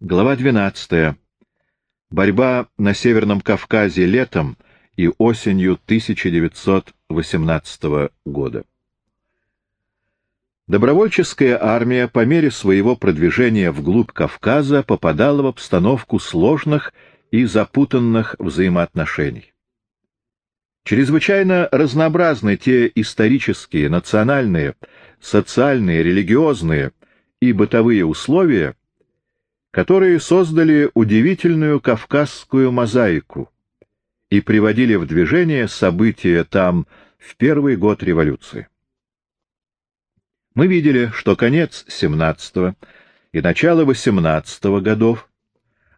Глава 12. Борьба на Северном Кавказе летом и осенью 1918 года. Добровольческая армия по мере своего продвижения вглубь Кавказа попадала в обстановку сложных и запутанных взаимоотношений. Чрезвычайно разнообразны те исторические, национальные, социальные, религиозные и бытовые условия, которые создали удивительную кавказскую мозаику и приводили в движение события там в первый год революции. Мы видели, что конец XVII и начало XVIII годов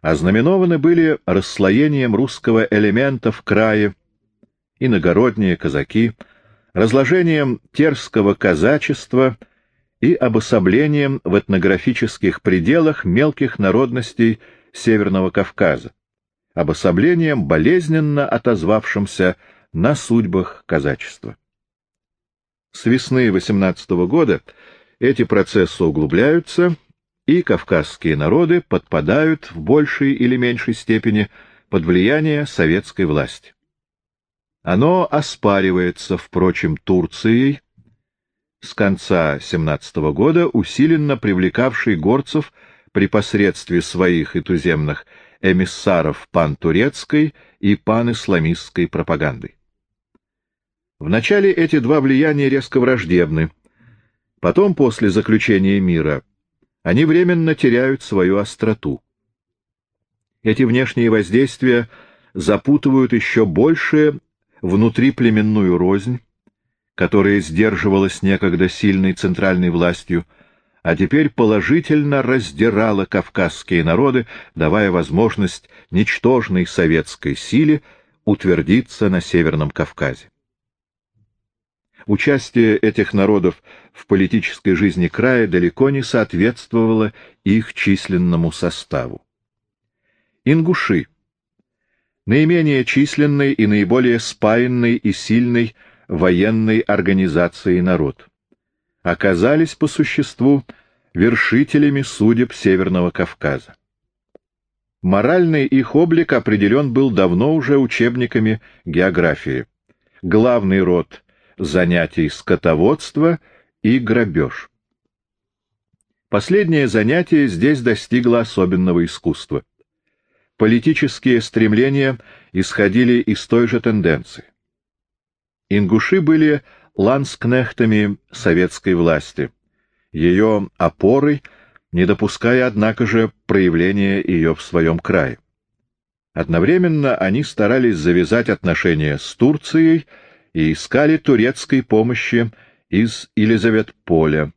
ознаменованы были расслоением русского элемента в крае, иногородние казаки, разложением терского казачества — и обособлением в этнографических пределах мелких народностей Северного Кавказа, обособлением, болезненно отозвавшимся на судьбах казачества. С весны 18 года эти процессы углубляются, и кавказские народы подпадают в большей или меньшей степени под влияние советской власти. Оно оспаривается, впрочем, Турцией, с конца 17 года усиленно привлекавший горцев при посредстве своих и туземных эмиссаров пан-турецкой и пан-исламистской пропаганды. Вначале эти два влияния резко враждебны, потом, после заключения мира, они временно теряют свою остроту. Эти внешние воздействия запутывают еще больше внутриплеменную рознь, которая сдерживалась некогда сильной центральной властью, а теперь положительно раздирала кавказские народы, давая возможность ничтожной советской силе утвердиться на Северном Кавказе. Участие этих народов в политической жизни края далеко не соответствовало их численному составу. Ингуши — наименее численный и наиболее спаянный и сильный военной организации народ. Оказались по существу вершителями судеб Северного Кавказа. Моральный их облик определен был давно уже учебниками географии. Главный род занятий скотоводство и грабеж. Последнее занятие здесь достигло особенного искусства. Политические стремления исходили из той же тенденции. Ингуши были ланскнехтами советской власти, ее опорой, не допуская, однако же, проявления ее в своем крае. Одновременно они старались завязать отношения с Турцией и искали турецкой помощи из Елизаветполя,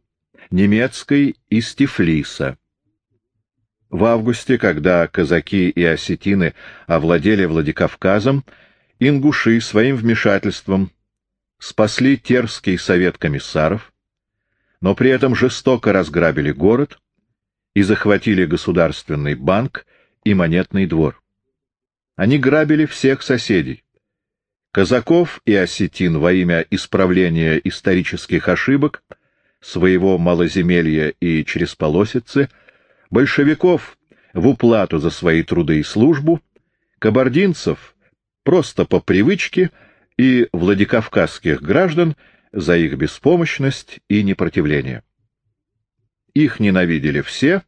немецкой из Тифлиса. В августе, когда казаки и осетины овладели Владикавказом, ингуши своим вмешательством спасли Терский совет комиссаров, но при этом жестоко разграбили город и захватили государственный банк и монетный двор. Они грабили всех соседей. Казаков и осетин во имя исправления исторических ошибок, своего малоземелья и чересполосицы, большевиков в уплату за свои труды и службу, кабардинцев просто по привычке — и владикавказских граждан за их беспомощность и непротивление. Их ненавидели все,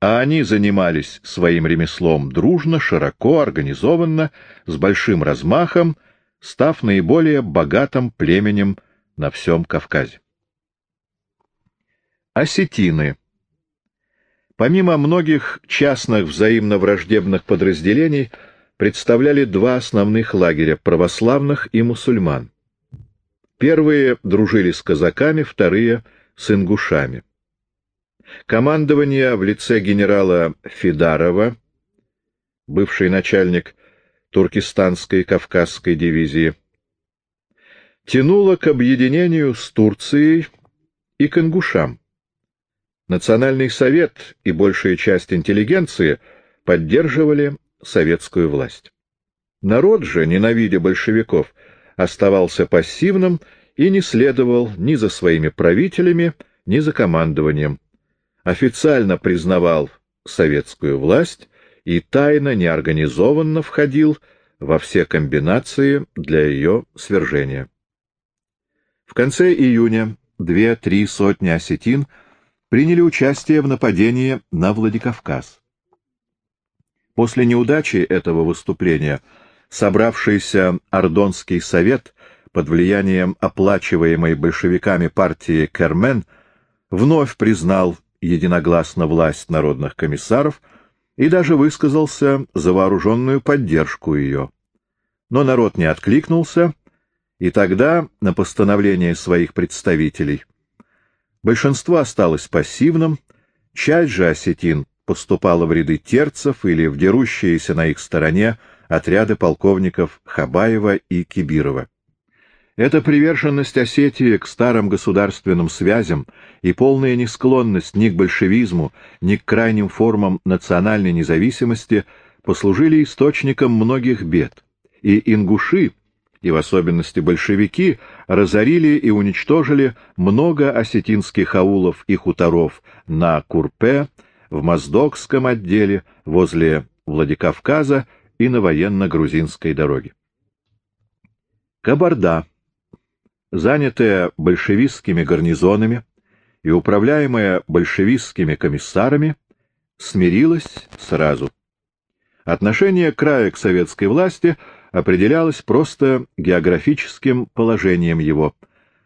а они занимались своим ремеслом дружно, широко, организованно, с большим размахом, став наиболее богатым племенем на всем Кавказе. Осетины Помимо многих частных взаимно враждебных подразделений, представляли два основных лагеря — православных и мусульман. Первые дружили с казаками, вторые — с ингушами. Командование в лице генерала Фидарова, бывший начальник Туркестанской Кавказской дивизии, тянуло к объединению с Турцией и к ингушам. Национальный совет и большая часть интеллигенции поддерживали советскую власть. Народ же, ненавидя большевиков, оставался пассивным и не следовал ни за своими правителями, ни за командованием. Официально признавал советскую власть и тайно неорганизованно входил во все комбинации для ее свержения. В конце июня две-три сотни осетин приняли участие в нападении на Владикавказ. После неудачи этого выступления собравшийся Ордонский совет под влиянием оплачиваемой большевиками партии Кермен вновь признал единогласно власть народных комиссаров и даже высказался за вооруженную поддержку ее. Но народ не откликнулся, и тогда, на постановление своих представителей, большинство осталось пассивным, часть же осетин поступала в ряды терцев или в дерущиеся на их стороне отряды полковников Хабаева и Кибирова. Эта приверженность Осетии к старым государственным связям и полная несклонность ни к большевизму, ни к крайним формам национальной независимости послужили источником многих бед, и ингуши, и в особенности большевики, разорили и уничтожили много осетинских аулов и хуторов на Курпе, в Моздокском отделе, возле Владикавказа и на военно-грузинской дороге. Кабарда занятая большевистскими гарнизонами и управляемая большевистскими комиссарами, смирилась сразу. Отношение края к советской власти определялось просто географическим положением его.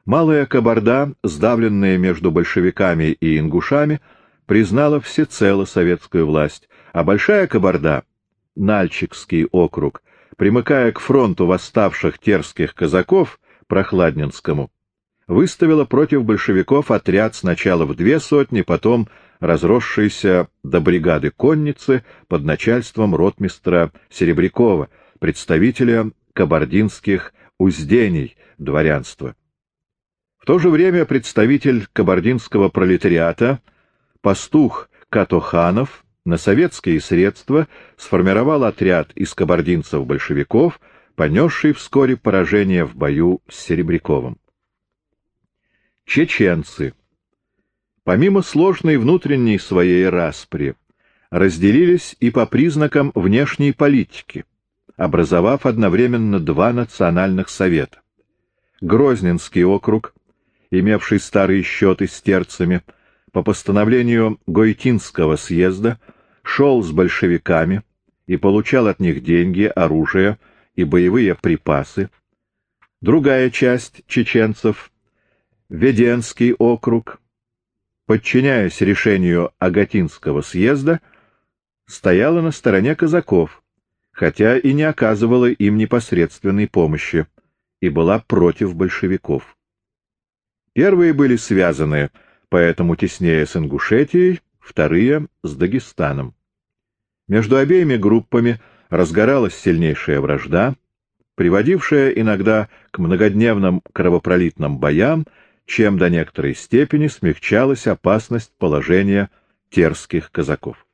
Малая Кабарда, сдавленная между большевиками и ингушами, признала всецело советскую власть, а Большая Кабарда, Нальчикский округ, примыкая к фронту восставших терских казаков, Прохладненскому, выставила против большевиков отряд сначала в две сотни, потом разросшийся до бригады конницы под начальством ротмистра Серебрякова, представителя кабардинских уздений дворянства. В то же время представитель кабардинского пролетариата, пастух Катоханов, на советские средства сформировал отряд из кабардинцев-большевиков, понесший вскоре поражение в бою с Серебряковым. Чеченцы, помимо сложной внутренней своей распри, разделились и по признакам внешней политики, образовав одновременно два национальных совета. Грозненский округ, имевший старые счеты с терцами, по постановлению Гойтинского съезда шел с большевиками и получал от них деньги, оружие, и боевые припасы. Другая часть чеченцев, Веденский округ, подчиняясь решению Агатинского съезда, стояла на стороне казаков, хотя и не оказывала им непосредственной помощи, и была против большевиков. Первые были связаны, поэтому теснее с Ингушетией, вторые — с Дагестаном. Между обеими группами — разгоралась сильнейшая вражда, приводившая иногда к многодневным кровопролитным боям, чем до некоторой степени смягчалась опасность положения терских казаков.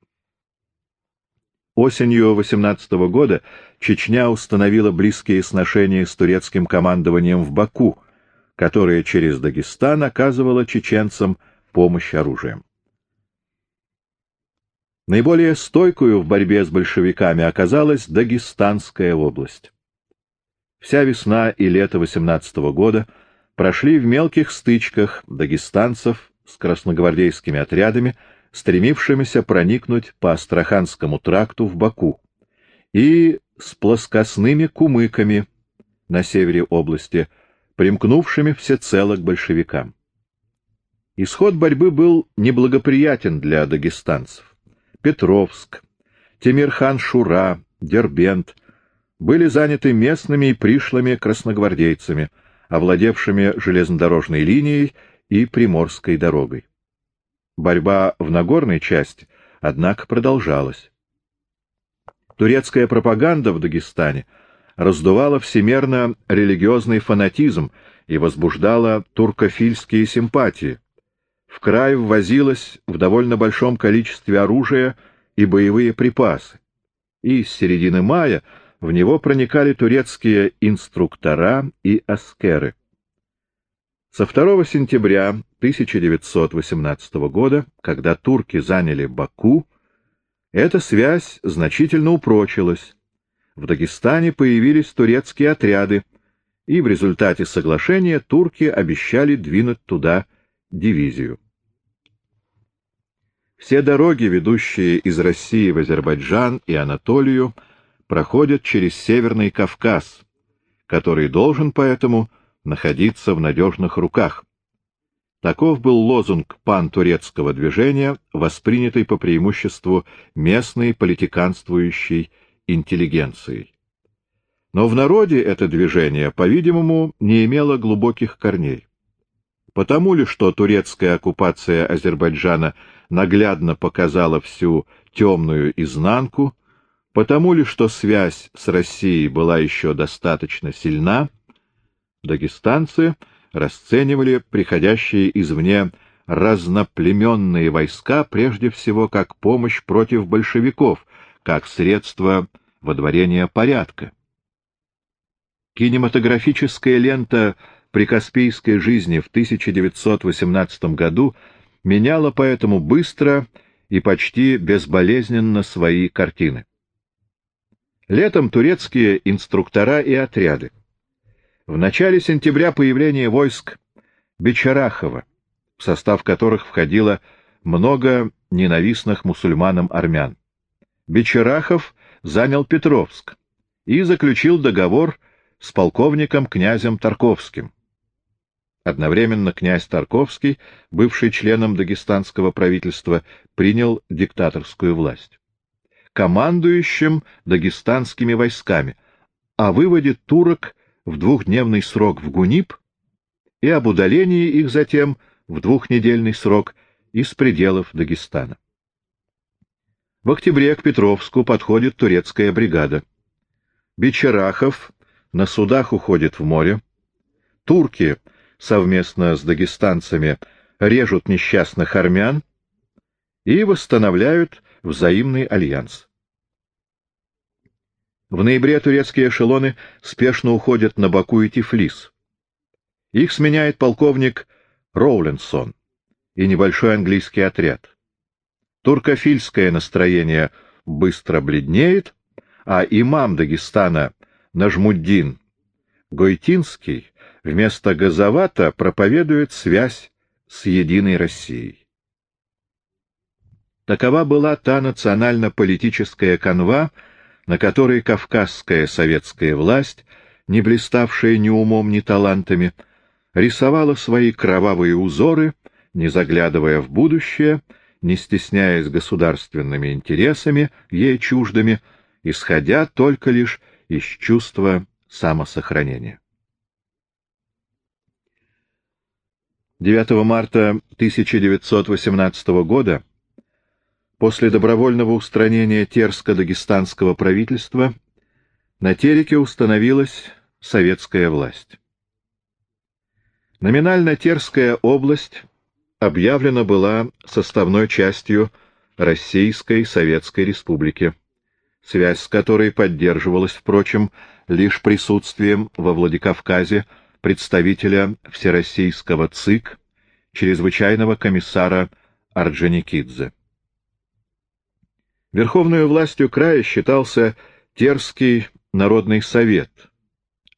Осенью 18 -го года Чечня установила близкие сношения с турецким командованием в Баку, которое через Дагестан оказывало чеченцам помощь оружием. Наиболее стойкую в борьбе с большевиками оказалась Дагестанская область. Вся весна и лето 18 -го года прошли в мелких стычках дагестанцев с красногвардейскими отрядами, стремившимися проникнуть по Астраханскому тракту в Баку, и с плоскостными кумыками на севере области, примкнувшими всецело к большевикам. Исход борьбы был неблагоприятен для дагестанцев. Петровск, Темирхан-Шура, Дербент были заняты местными и пришлыми красногвардейцами, овладевшими железнодорожной линией и Приморской дорогой. Борьба в Нагорной части, однако, продолжалась. Турецкая пропаганда в Дагестане раздувала всемерно религиозный фанатизм и возбуждала туркофильские симпатии, в край ввозилось в довольно большом количестве оружия и боевые припасы, и с середины мая в него проникали турецкие инструктора и аскеры. Со 2 сентября 1918 года, когда турки заняли Баку, Эта связь значительно упрочилась. В Дагестане появились турецкие отряды, и в результате соглашения турки обещали двинуть туда дивизию. Все дороги, ведущие из России в Азербайджан и Анатолию, проходят через Северный Кавказ, который должен поэтому находиться в надежных руках. Таков был лозунг пан-турецкого движения, воспринятый по преимуществу местной политиканствующей интеллигенцией. Но в народе это движение, по-видимому, не имело глубоких корней. Потому ли, что турецкая оккупация Азербайджана наглядно показала всю темную изнанку, потому ли, что связь с Россией была еще достаточно сильна, дагестанцы расценивали приходящие извне разноплеменные войска прежде всего как помощь против большевиков, как средство водворения порядка. Кинематографическая лента прикаспийской жизни в 1918 году меняла поэтому быстро и почти безболезненно свои картины. Летом турецкие инструктора и отряды. В начале сентября появление войск Бечарахова, в состав которых входило много ненавистных мусульманам армян. Бечарахов занял Петровск и заключил договор с полковником князем Тарковским. Одновременно князь Тарковский, бывший членом дагестанского правительства, принял диктаторскую власть. Командующим дагестанскими войсками, о выводе турок в двухдневный срок в Гунип и об удалении их затем в двухнедельный срок из пределов Дагестана. В октябре к Петровску подходит турецкая бригада. Бичарахов на судах уходит в море. Турки совместно с дагестанцами режут несчастных армян и восстанавливают взаимный альянс. В ноябре турецкие эшелоны спешно уходят на Баку и Тифлис. Их сменяет полковник Роулинсон и небольшой английский отряд. Туркофильское настроение быстро бледнеет, а имам Дагестана Нажмуддин Гойтинский вместо Газовата проповедует связь с единой Россией. Такова была та национально-политическая канва, на которой кавказская советская власть, не блиставшая ни умом, ни талантами, рисовала свои кровавые узоры, не заглядывая в будущее, не стесняясь государственными интересами, ей чуждыми, исходя только лишь из чувства самосохранения. 9 марта 1918 года, после добровольного устранения Терско-Дагестанского правительства, на Тереке установилась советская власть. Номинально Терская область объявлена была составной частью Российской Советской Республики, связь с которой поддерживалась, впрочем, лишь присутствием во Владикавказе представителя Всероссийского ЦИК, чрезвычайного комиссара Орджоникидзе. Верховную властью края считался Терский народный совет,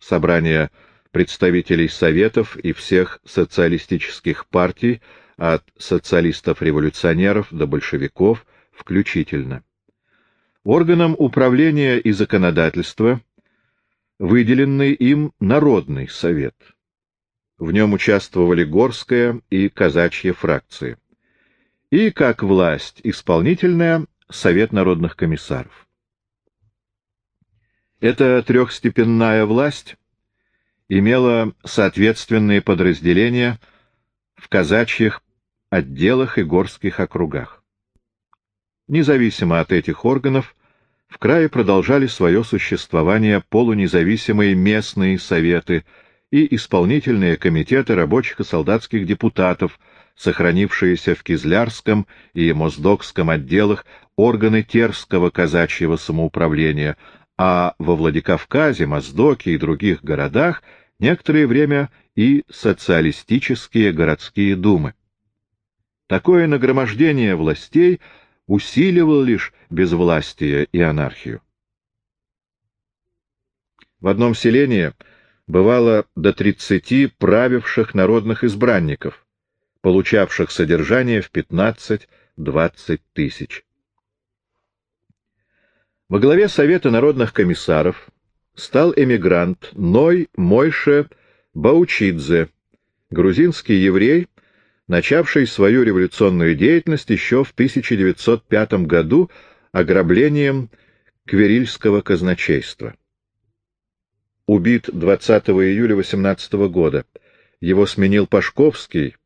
собрание представителей советов и всех социалистических партий от социалистов-революционеров до большевиков включительно. Органом управления и законодательства выделенный им Народный совет. В нем участвовали Горская и Казачья фракции. И, как власть исполнительная, Совет народных комиссаров. Эта трехстепенная власть имела соответственные подразделения в казачьих отделах и горских округах. Независимо от этих органов, в крае продолжали свое существование полунезависимые местные советы и исполнительные комитеты рабочих и солдатских депутатов, сохранившиеся в Кизлярском и Моздокском отделах органы Терского казачьего самоуправления, а во Владикавказе, Моздоке и других городах некоторое время и социалистические городские думы. Такое нагромождение властей усиливал лишь безвластие и анархию. В одном селении бывало до тридцати правивших народных избранников, получавших содержание в 15-20 тысяч. Во главе Совета народных комиссаров стал эмигрант Ной Мойше Баучидзе, грузинский еврей, начавший свою революционную деятельность еще в 1905 году ограблением Кверильского казначейства. Убит 20 июля 18 года. Его сменил Пашковский,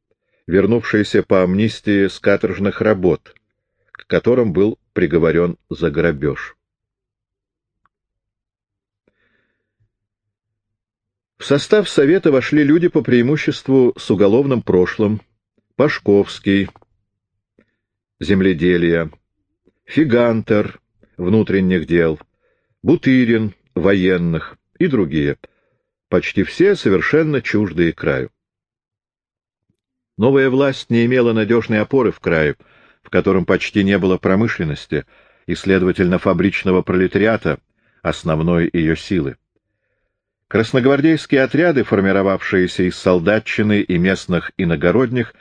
вернувшийся по амнистии с каторжных работ, к которым был приговорен за грабеж. В состав Совета вошли люди по преимуществу с уголовным прошлым. Пашковский, земледелие, Фигантер, внутренних дел, Бутырин, военных и другие, почти все совершенно чуждые краю. Новая власть не имела надежной опоры в крае, в котором почти не было промышленности и, следовательно, фабричного пролетариата, основной ее силы. Красногвардейские отряды, формировавшиеся из солдатчины и местных иногородних,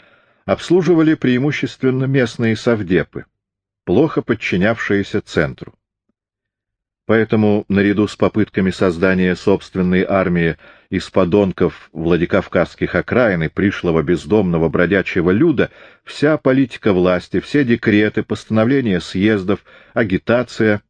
обслуживали преимущественно местные совдепы, плохо подчинявшиеся центру. Поэтому, наряду с попытками создания собственной армии из подонков Владикавказских окраин и пришлого бездомного бродячего люда, вся политика власти, все декреты, постановления съездов, агитация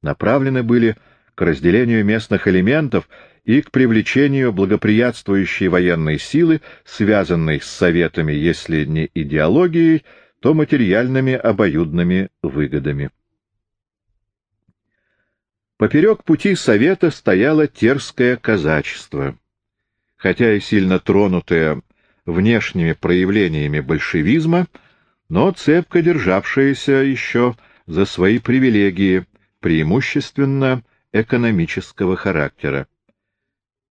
направлены были к разделению местных элементов и к привлечению благоприятствующей военной силы, связанной с советами, если не идеологией, то материальными обоюдными выгодами. Поперек пути совета стояло терское казачество, хотя и сильно тронутое внешними проявлениями большевизма, но цепко державшееся еще за свои привилегии, преимущественно экономического характера.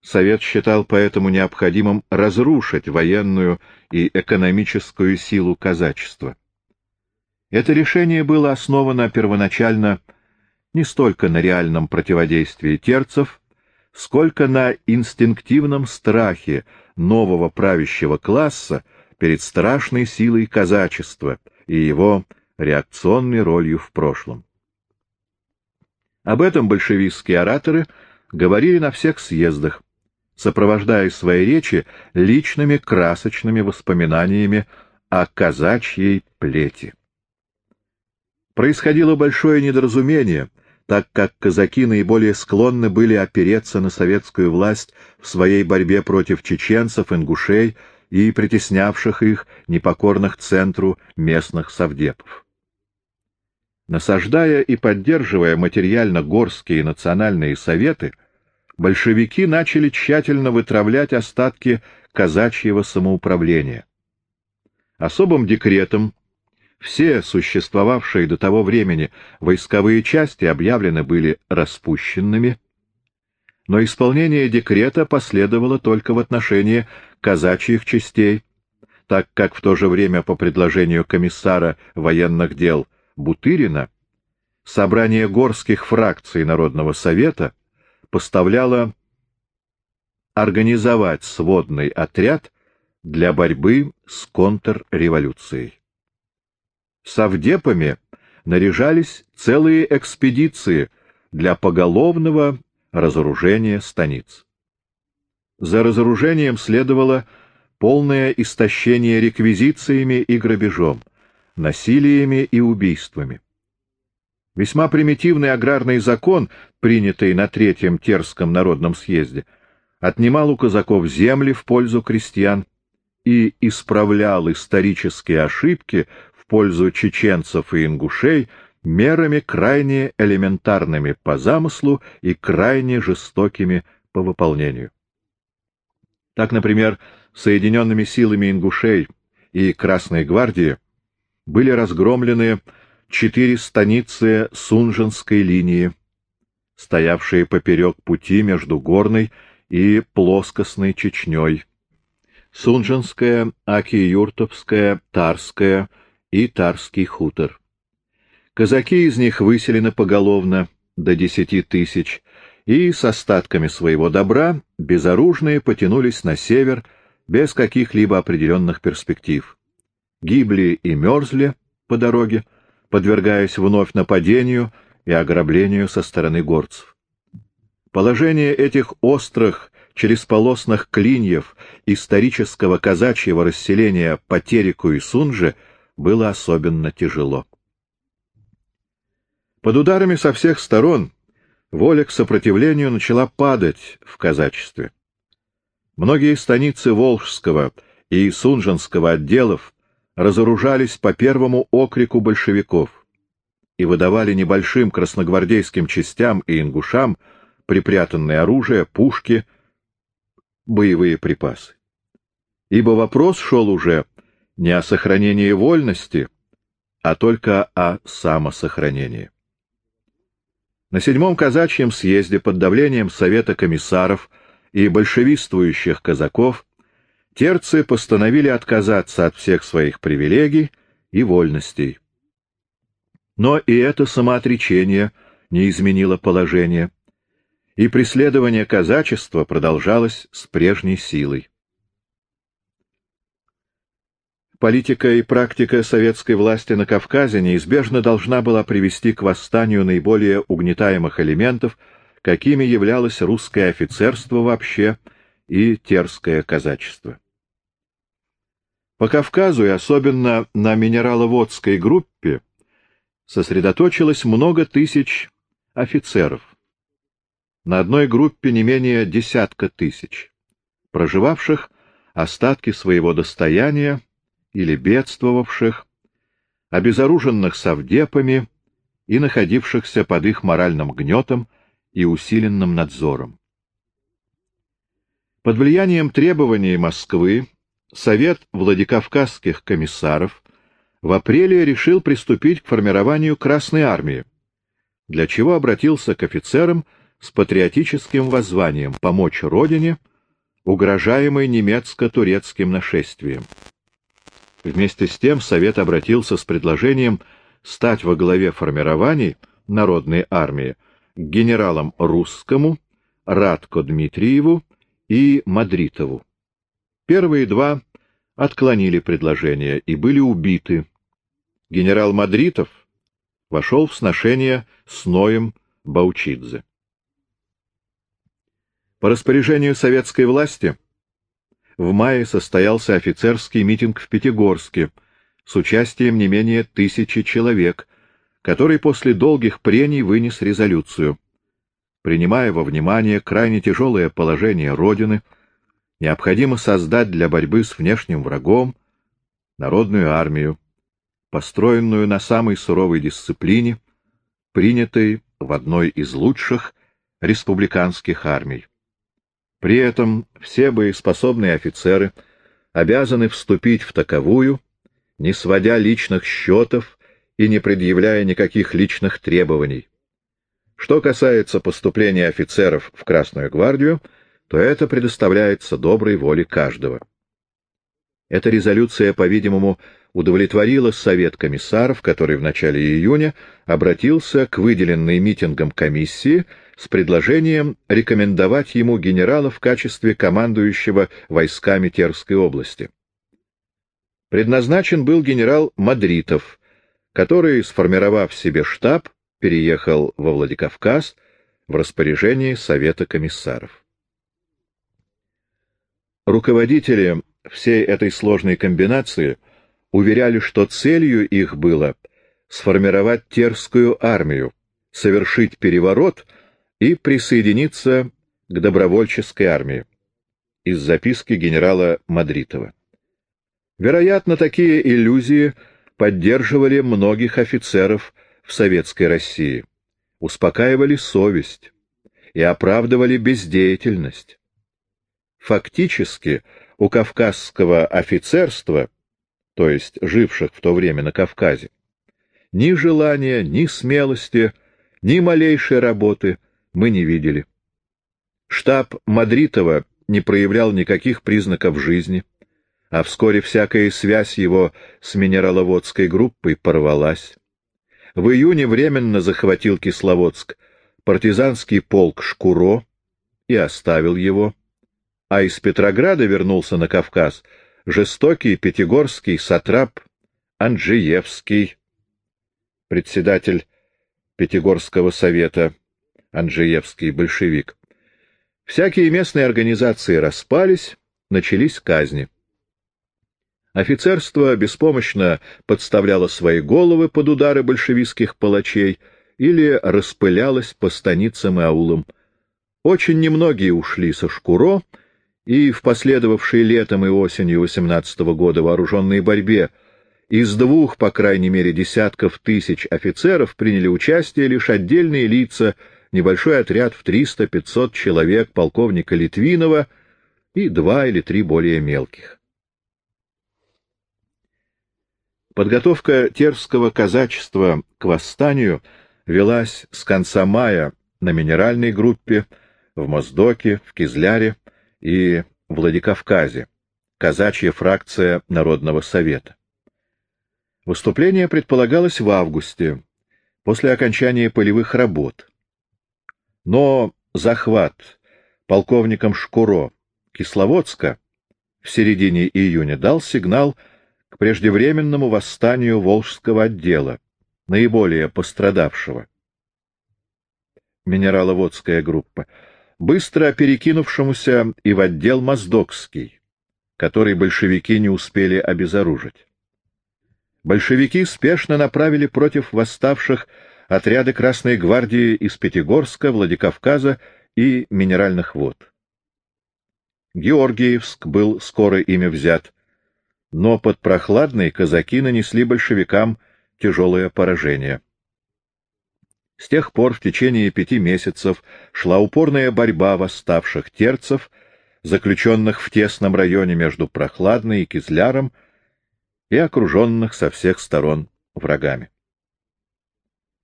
Совет считал поэтому необходимым разрушить военную и экономическую силу казачества. Это решение было основано первоначально не столько на реальном противодействии терцев, сколько на инстинктивном страхе нового правящего класса перед страшной силой казачества и его реакционной ролью в прошлом. Об этом большевистские ораторы говорили на всех съездах, сопровождая свои речи личными красочными воспоминаниями о казачьей плети. Происходило большое недоразумение, так как казаки наиболее склонны были опереться на советскую власть в своей борьбе против чеченцев, ингушей и притеснявших их, непокорных центру местных совдепов. Насаждая и поддерживая материально горские национальные советы, большевики начали тщательно вытравлять остатки казачьего самоуправления. Особым декретом все существовавшие до того времени войсковые части объявлены были распущенными, но исполнение декрета последовало только в отношении казачьих частей, так как в то же время по предложению комиссара военных дел Бутырина собрание горских фракций Народного совета поставляло организовать сводный отряд для борьбы с контрреволюцией. Совдепами наряжались целые экспедиции для поголовного разоружения станиц. За разоружением следовало полное истощение реквизициями и грабежом, насилиями и убийствами. Весьма примитивный аграрный закон, принятый на Третьем Терском народном съезде, отнимал у казаков земли в пользу крестьян и исправлял исторические ошибки пользу чеченцев и ингушей мерами крайне элементарными по замыслу и крайне жестокими по выполнению. Так, например, соединенными силами ингушей и Красной гвардии были разгромлены четыре станицы Сунжинской линии, стоявшие поперек пути между горной и плоскостной Чечней. Сунжинская, Аки-Юртовская, Тарская — и Тарский хутор. Казаки из них выселены поголовно до десяти тысяч, и с остатками своего добра безоружные потянулись на север без каких-либо определенных перспектив. Гибли и мерзли по дороге, подвергаясь вновь нападению и ограблению со стороны горцев. Положение этих острых, челесполосных клиньев исторического казачьего расселения по Тереку и Сунже было особенно тяжело. Под ударами со всех сторон воля к сопротивлению начала падать в казачестве. Многие станицы Волжского и Сунженского отделов разоружались по первому окрику большевиков и выдавали небольшим красногвардейским частям и ингушам припрятанное оружие, пушки, боевые припасы. Ибо вопрос шел уже не о сохранении вольности, а только о самосохранении. На седьмом казачьем съезде под давлением Совета комиссаров и большевистующих казаков терцы постановили отказаться от всех своих привилегий и вольностей. Но и это самоотречение не изменило положение, и преследование казачества продолжалось с прежней силой. Политика и практика советской власти на Кавказе неизбежно должна была привести к восстанию наиболее угнетаемых элементов, какими являлось русское офицерство вообще и терское казачество. По Кавказу и особенно на минераловодской группе сосредоточилось много тысяч офицеров. На одной группе не менее десятка тысяч, проживавших остатки своего достояния или бедствовавших, обезоруженных совдепами и находившихся под их моральным гнетом и усиленным надзором. Под влиянием требований Москвы Совет Владикавказских комиссаров в апреле решил приступить к формированию Красной Армии, для чего обратился к офицерам с патриотическим воззванием помочь Родине, угрожаемой немецко-турецким нашествием. Вместе с тем Совет обратился с предложением стать во главе формирований Народной армии к генералам Русскому, Радко Дмитриеву и Мадритову. Первые два отклонили предложение и были убиты. Генерал Мадритов вошел в сношение с Ноем Баучидзе. По распоряжению советской власти в мае состоялся офицерский митинг в Пятигорске с участием не менее тысячи человек, который после долгих прений вынес резолюцию. Принимая во внимание крайне тяжелое положение Родины, необходимо создать для борьбы с внешним врагом народную армию, построенную на самой суровой дисциплине, принятой в одной из лучших республиканских армий. При этом все боеспособные офицеры обязаны вступить в таковую, не сводя личных счетов и не предъявляя никаких личных требований. Что касается поступления офицеров в Красную гвардию, то это предоставляется доброй воле каждого. Эта резолюция, по-видимому, удовлетворила Совет комиссаров, который в начале июня обратился к выделенной митингом комиссии с предложением рекомендовать ему генерала в качестве командующего войсками Терской области. Предназначен был генерал Мадритов, который, сформировав себе штаб, переехал во Владикавказ в распоряжении Совета комиссаров. Руководители всей этой сложной комбинации уверяли, что целью их было сформировать Терскую армию, совершить переворот — и присоединиться к добровольческой армии. Из записки генерала Мадритова. Вероятно, такие иллюзии поддерживали многих офицеров в советской России, успокаивали совесть и оправдывали бездеятельность. Фактически у кавказского офицерства, то есть живших в то время на Кавказе, ни желания, ни смелости, ни малейшей работы — мы не видели. Штаб Мадритова не проявлял никаких признаков жизни, а вскоре всякая связь его с минераловодской группой порвалась. в июне временно захватил Кисловодск партизанский полк Шкуро и оставил его, а из Петрограда вернулся на Кавказ жестокий пятигорский сатрап Анджиевский, председатель Пятигорского совета, Анджиевский большевик. Всякие местные организации распались, начались казни. Офицерство беспомощно подставляло свои головы под удары большевистских палачей или распылялось по станицам и аулам. Очень немногие ушли со Шкуро, и в последовавшей летом и осенью 18 -го года вооруженной борьбе из двух, по крайней мере, десятков тысяч офицеров приняли участие лишь отдельные лица, небольшой отряд в 300-500 человек полковника Литвинова и два или три более мелких. Подготовка терского казачества к восстанию велась с конца мая на минеральной группе, в Моздоке, в Кизляре и Владикавказе, казачья фракция Народного совета. Выступление предполагалось в августе, после окончания полевых работ. Но захват полковником Шкуро Кисловодска в середине июня дал сигнал к преждевременному восстанию Волжского отдела, наиболее пострадавшего. Минераловодская группа, быстро перекинувшемуся и в отдел Моздокский, который большевики не успели обезоружить. Большевики спешно направили против восставших отряды Красной гвардии из Пятигорска, Владикавказа и Минеральных вод. Георгиевск был скоро ими взят, но под прохладной казаки нанесли большевикам тяжелое поражение. С тех пор в течение пяти месяцев шла упорная борьба восставших терцев, заключенных в тесном районе между Прохладной и Кизляром и окруженных со всех сторон врагами.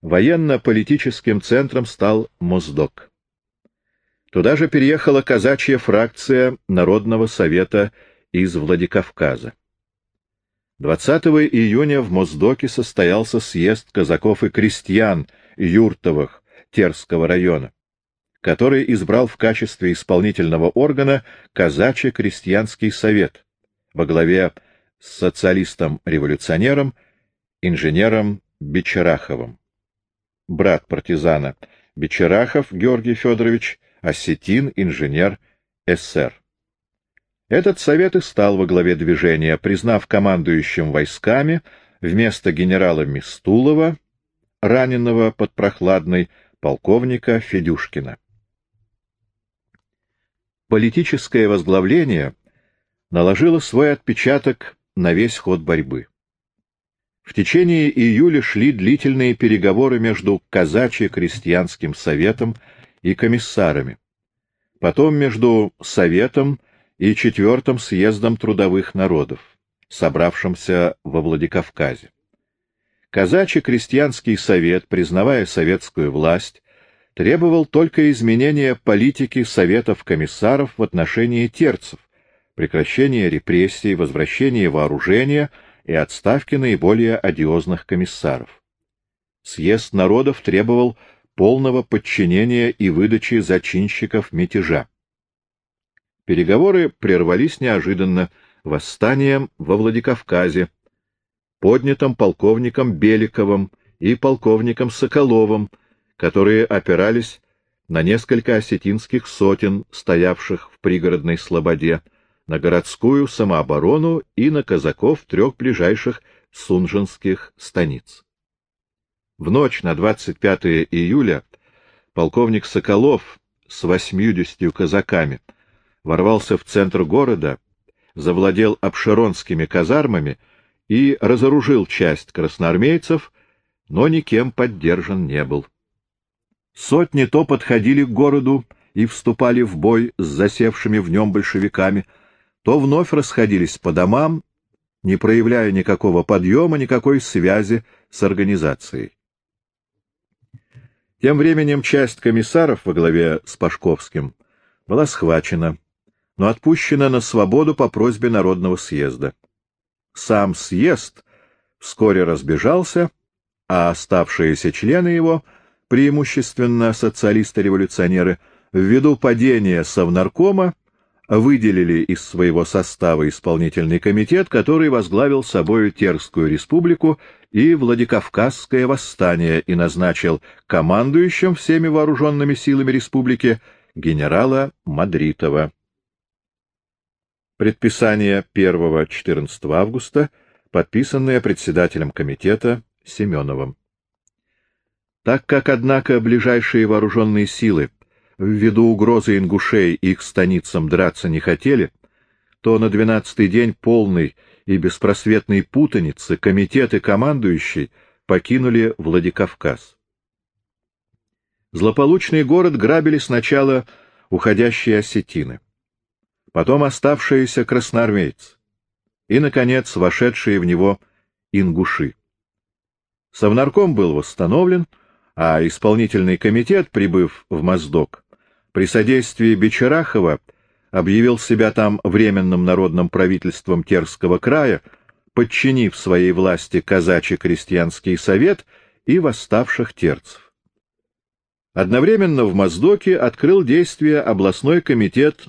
Военно-политическим центром стал Моздок. Туда же переехала казачья фракция Народного совета из Владикавказа. 20 июня в Моздоке состоялся съезд казаков и крестьян Юртовых Терского района, который избрал в качестве исполнительного органа казачий крестьянский совет во главе с социалистом-революционером, инженером Бичераховым. Брат партизана Бичерахов Георгий Федорович, осетин, инженер, СССР. Этот совет и стал во главе движения, признав командующим войсками вместо генерала Мистулова, раненого под прохладной, полковника Федюшкина. Политическое возглавление наложило свой отпечаток на весь ход борьбы. В течение июля шли длительные переговоры между казачье-крестьянским советом и комиссарами, потом между советом и четвертым съездом трудовых народов, собравшимся во Владикавказе. Казачий крестьянский совет, признавая советскую власть, требовал только изменения политики советов комиссаров в отношении терцев, прекращения репрессий, возвращения вооружения и отставки наиболее одиозных комиссаров. Съезд народов требовал полного подчинения и выдачи зачинщиков мятежа. Переговоры прервались неожиданно восстанием во Владикавказе, поднятым полковником Беликовым и полковником Соколовым, которые опирались на несколько осетинских сотен, стоявших в пригородной слободе, на городскую самооборону и на казаков трех ближайших сунжинских станиц. В ночь на 25 июля полковник Соколов с восьмидесятью казаками ворвался в центр города, завладел обширонскими казармами и разоружил часть красноармейцев, но никем поддержан не был. Сотни то подходили к городу и вступали в бой с засевшими в нем большевиками, то вновь расходились по домам, не проявляя никакого подъема, никакой связи с организацией. Тем временем часть комиссаров во главе с Пашковским была схвачена, но отпущена на свободу по просьбе Народного съезда. Сам съезд вскоре разбежался, а оставшиеся члены его, преимущественно социалисты-революционеры, ввиду падения Совнаркома, выделили из своего состава исполнительный комитет, который возглавил собою Терскую республику и Владикавказское восстание и назначил командующим всеми вооруженными силами республики генерала Мадритова. Предписание 1-14 августа, подписанное председателем комитета Семеновым. Так как, однако, ближайшие вооруженные силы ввиду угрозы ингушей их станицам драться не хотели, то на двенадцатый день полной и беспросветной путаницы комитет и командующий покинули Владикавказ. Злополучный город грабили сначала уходящие осетины, потом оставшиеся красноармейцы и, наконец, вошедшие в него ингуши. Совнарком был восстановлен, а исполнительный комитет, прибыв в Моздок, при содействии Бичарахова объявил себя там временным народным правительством Терского края, подчинив своей власти казачий крестьянский совет и восставших терцев. Одновременно в Моздоке открыл действие областной комитет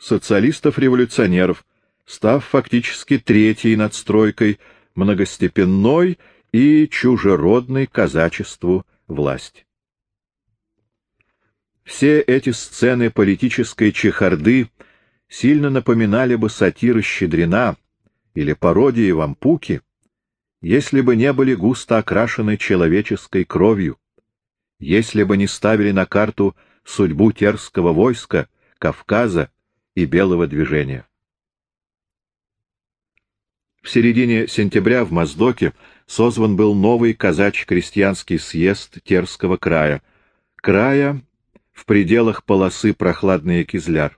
социалистов-революционеров, став фактически третьей надстройкой многостепенной и чужеродной казачеству власти. Все эти сцены политической чехарды сильно напоминали бы сатиры Щедрина или пародии Вампуки, если бы не были густо окрашены человеческой кровью, если бы не ставили на карту судьбу терского войска, Кавказа и белого движения. В середине сентября в Моздоке созван был новый казачий-крестьянский съезд Терского края, края, в пределах полосы прохладный кизляр,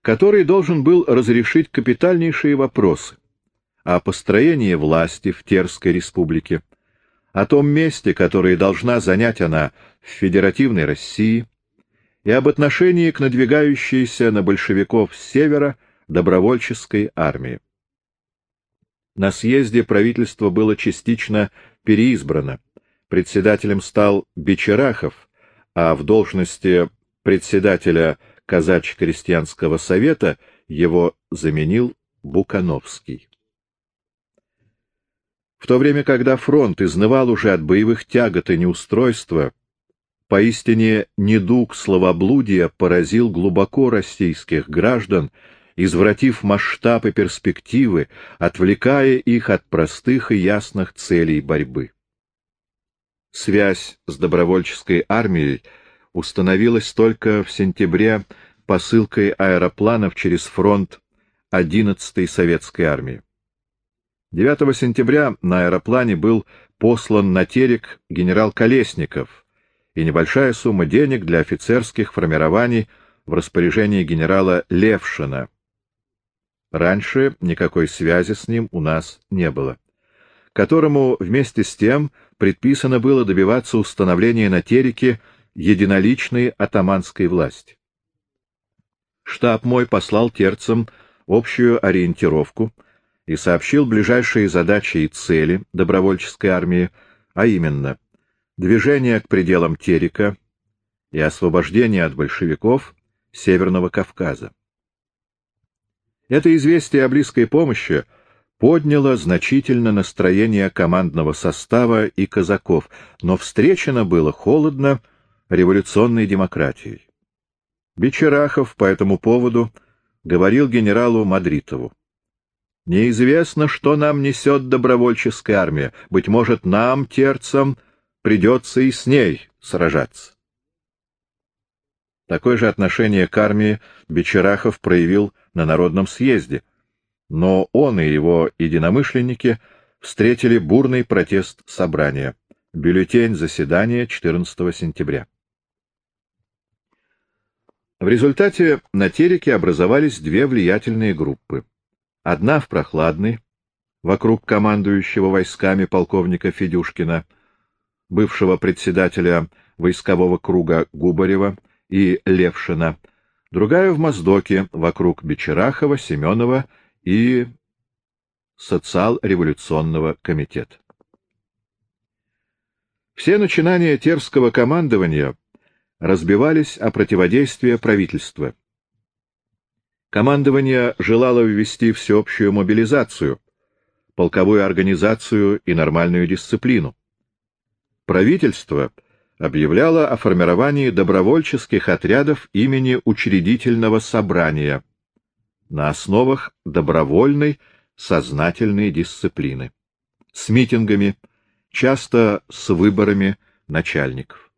который должен был разрешить капитальнейшие вопросы о построении власти в Терской республике, о том месте, которое должна занять она в федеративной России, и об отношении к надвигающейся на большевиков с севера добровольческой армии. На съезде правительство было частично переизбрано. Председателем стал Бичерахов, а в должности председателя казач-крестьянского совета его заменил Букановский. В то время, когда фронт изнывал уже от боевых тягот и неустройства, поистине недуг словоблудия поразил глубоко российских граждан, извратив масштаб и перспективы, отвлекая их от простых и ясных целей борьбы. Связь с добровольческой армией установилась только в сентябре посылкой аэропланов через фронт 11-й советской армии. 9 сентября на аэроплане был послан на терек генерал Колесников и небольшая сумма денег для офицерских формирований в распоряжении генерала Левшина. Раньше никакой связи с ним у нас не было, которому вместе с тем предписано было добиваться установления на Тереке единоличной атаманской власти. Штаб мой послал терцам общую ориентировку и сообщил ближайшие задачи и цели добровольческой армии, а именно движение к пределам Терека и освобождение от большевиков Северного Кавказа. Это известие о близкой помощи подняло значительно настроение командного состава и казаков, но встречено было холодно революционной демократией. Бичерахов по этому поводу говорил генералу Мадритову. «Неизвестно, что нам несет добровольческая армия. Быть может, нам, терцам, придется и с ней сражаться». Такое же отношение к армии Бичерахов проявил на Народном съезде — но он и его единомышленники встретили бурный протест собрания. Бюллетень заседания 14 сентября. В результате на Тереке образовались две влиятельные группы. Одна в Прохладной, вокруг командующего войсками полковника Федюшкина, бывшего председателя войскового круга Губарева и Левшина, другая в Моздоке, вокруг Бичерахова, Семенова и социал-революционного комитета. Все начинания терского командования разбивались о противодействие правительства. Командование желало ввести всеобщую мобилизацию, полковую организацию и нормальную дисциплину. Правительство объявляло о формировании добровольческих отрядов имени учредительного собрания на основах добровольной сознательной дисциплины, с митингами, часто с выборами начальников.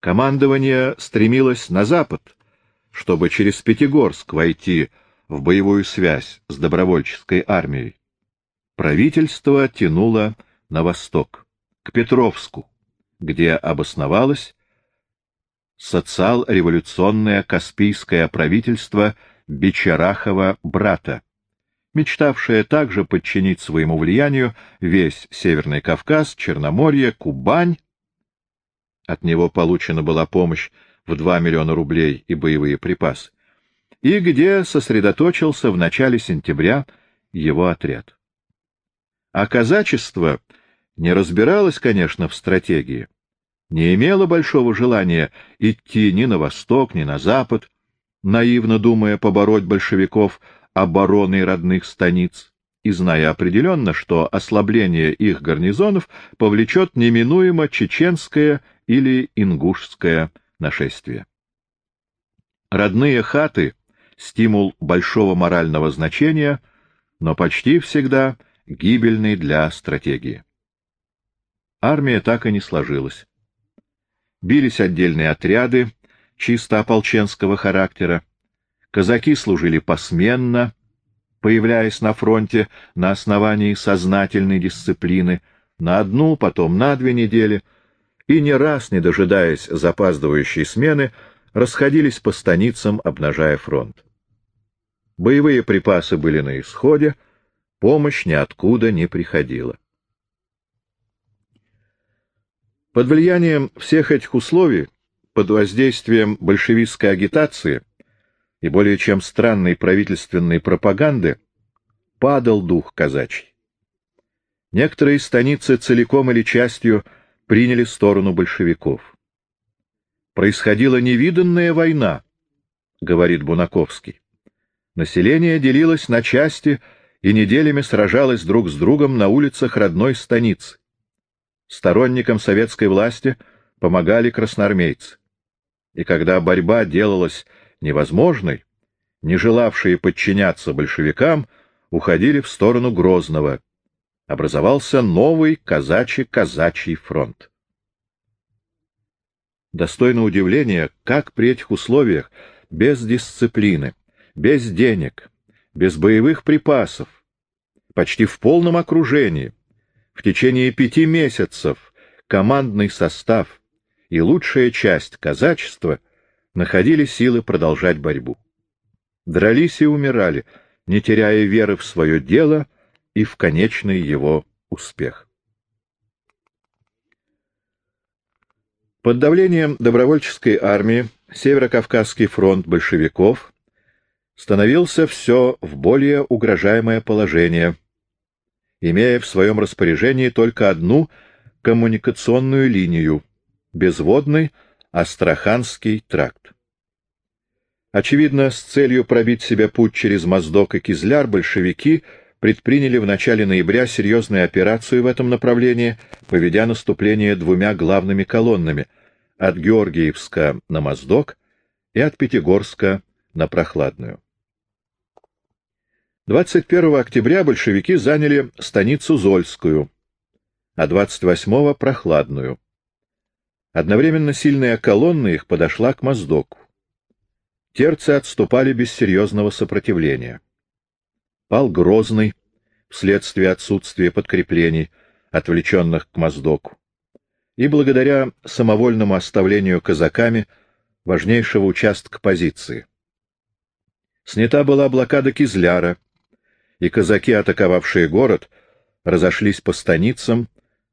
Командование стремилось на запад, чтобы через Пятигорск войти в боевую связь с добровольческой армией. Правительство тянуло на восток, к Петровску, где обосновалось социал-революционное Каспийское правительство Бичарахова-брата, мечтавшее также подчинить своему влиянию весь Северный Кавказ, Черноморье, Кубань. От него получена была помощь в 2 миллиона рублей и боевые припасы, и где сосредоточился в начале сентября его отряд. А казачество не разбиралось, конечно, в стратегии, не имело большого желания идти ни на восток, ни на запад, наивно думая побороть большевиков обороной родных станиц, и зная определенно, что ослабление их гарнизонов повлечет неминуемо чеченское или ингушское нашествие. Родные хаты — стимул большого морального значения, но почти всегда гибельный для стратегии. Армия так и не сложилась. Бились отдельные отряды, чисто ополченского характера. Казаки служили посменно, появляясь на фронте на основании сознательной дисциплины, на одну, потом на две недели — и не раз, не дожидаясь запаздывающей смены, расходились по станицам, обнажая фронт. Боевые припасы были на исходе, помощь ниоткуда не приходила. Под влиянием всех этих условий, под воздействием большевистской агитации и более чем странной правительственной пропаганды, падал дух казачий. Некоторые станицы целиком или частью – приняли сторону большевиков. Происходила невиданная война, говорит Бунаковский. Население делилось на части и неделями сражалось друг с другом на улицах родной станицы. Сторонникам советской власти помогали красноармейцы. И когда борьба делалась невозможной, не желавшие подчиняться большевикам уходили в сторону Грозного — образовался новый казачий-казачий фронт. Достойно удивления, как при этих условиях, без дисциплины, без денег, без боевых припасов, почти в полном окружении, в течение пяти месяцев командный состав и лучшая часть казачества находили силы продолжать борьбу. Дрались и умирали, не теряя веры в свое дело и в конечный его успех. Под давлением добровольческой армии Северо-Кавказский фронт большевиков становился все в более угрожаемое положение, имея в своем распоряжении только одну коммуникационную линию — безводный Астраханский тракт. Очевидно, с целью пробить себе путь через Моздок и Кизляр большевики — предприняли в начале ноября серьезную операцию в этом направлении, поведя наступление двумя главными колоннами — от Георгиевска на Моздок и от Пятигорска на Прохладную. 21 октября большевики заняли станицу Зольскую, а 28 — Прохладную. Одновременно сильная колонна их подошла к Моздоку. Терцы отступали без серьезного сопротивления пал Грозный вследствие отсутствия подкреплений, отвлеченных к Моздоку, и благодаря самовольному оставлению казаками важнейшего участка позиции. Снята была блокада Кизляра, и казаки, атаковавшие город, разошлись по станицам,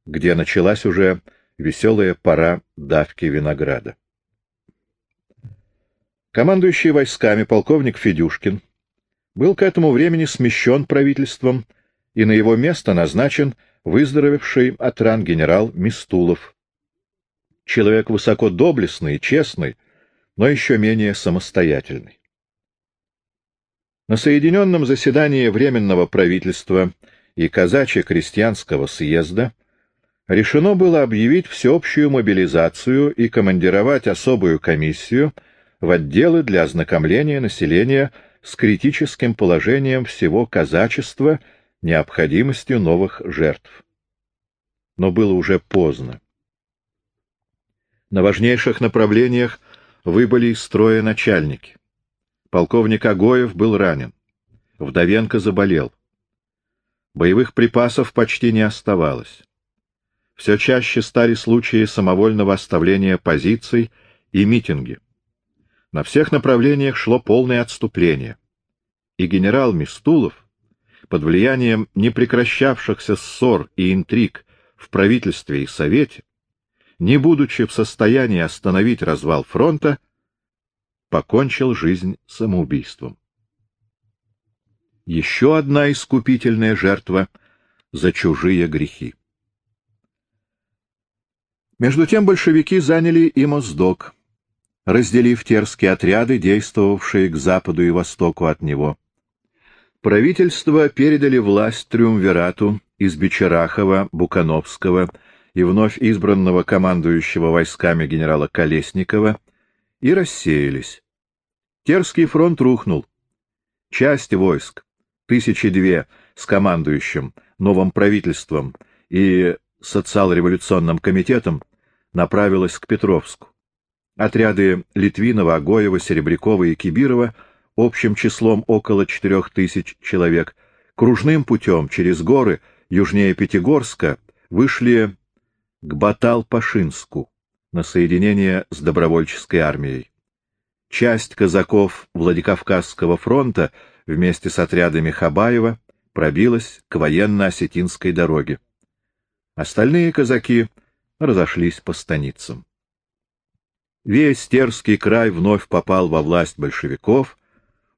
где началась уже веселая пора давки винограда. Командующий войсками полковник был к этому времени смещен правительством и на его место назначен выздоровевший от ран генерал Мистулов. Человек высоко доблестный и честный, но еще менее самостоятельный. На соединенном заседании Временного правительства и казачье-крестьянского съезда решено было объявить всеобщую мобилизацию и командировать особую комиссию в отделы для ознакомления населения с критическим положением всего казачества, необходимостью новых жертв. Но было уже поздно. На важнейших направлениях выбыли из строя начальники. Полковник Агоев был ранен. Вдовенко заболел. Боевых припасов почти не оставалось. Все чаще стали случаи самовольного оставления позиций и митинги. На всех направлениях шло полное отступление. И генерал Мистулов, под влиянием непрекращавшихся ссор и интриг в правительстве и совете, не будучи в состоянии остановить развал фронта, покончил жизнь самоубийством. Еще одна искупительная жертва за чужие грехи. Между тем большевики заняли и Моздок, разделив терские отряды, действовавшие к западу и востоку от него. Правительство передали власть Триумвирату из Бичерахова, Букановского и вновь избранного командующего войсками генерала Колесникова и рассеялись. Терский фронт рухнул. Часть войск, тысячи две с командующим, новым правительством и социал-революционным комитетом, направилась к Петровску. Отряды Литвинова, Агоева, Серебрякова и Кибирова общим числом около четырех тысяч человек кружным путем через горы южнее Пятигорска вышли к Батал-Пашинску на соединение с добровольческой армией. Часть казаков Владикавказского фронта вместе с отрядами Хабаева пробилась к военно-осетинской дороге. Остальные казаки разошлись по станицам. Весь Терский край вновь попал во власть большевиков,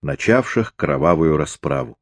начавших кровавую расправу.